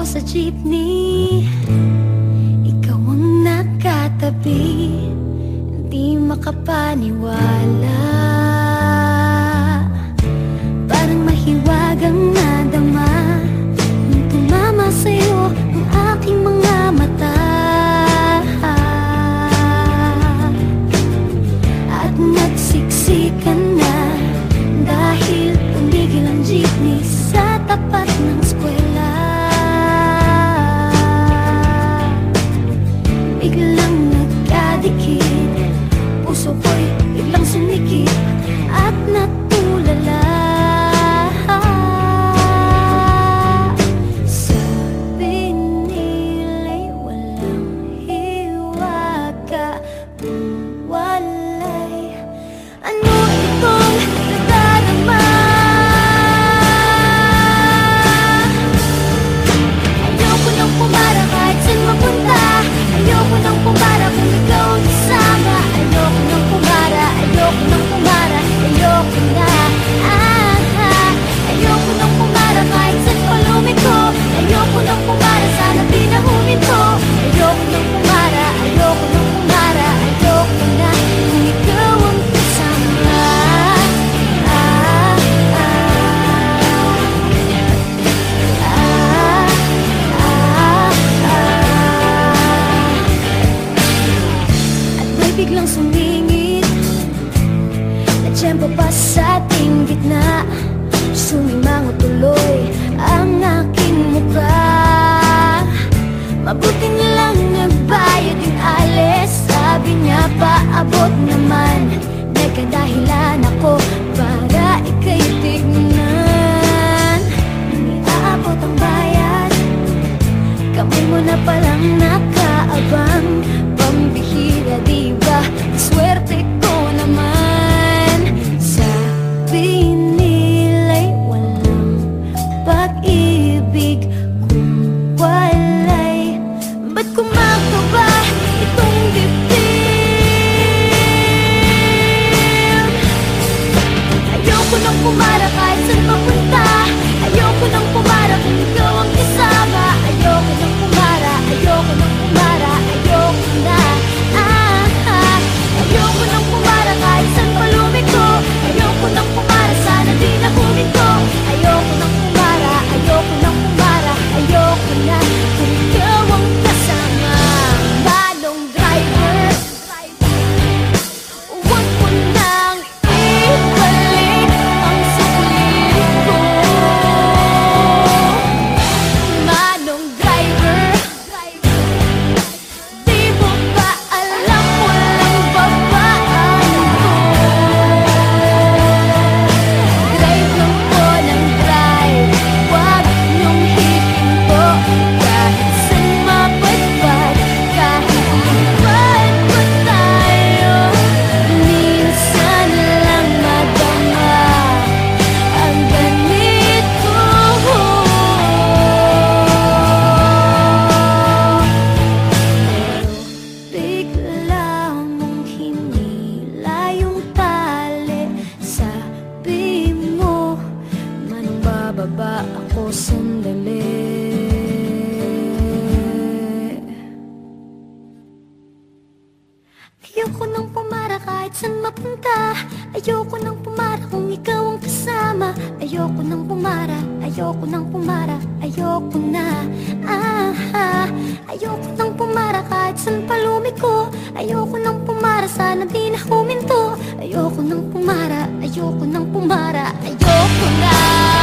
ako sa jeepney. Ikaw ang nakatabi Hindi makapaniwala. biglang sumingit. Na tiyempo pa sa ating gitna Sumimango tuloy ang aking mukha. walay Ba't kumakaba itong dibdib? Ayoko nang kumara kahit saan papunta Ayoko nang kumara ako sandali. Ayoko nang pumara kahit saan mapunta. Ayoko nang pumara kung ikaw ang kasama. Ayoko nang pumara, ayoko nang pumara, ayoko na. Ah. Ayoko nang pumara kahit saan palumi ko. Ayoko nang pumara, sana di na huminto Ayoko nang pumara, ayoko nang pumara, ayoko na.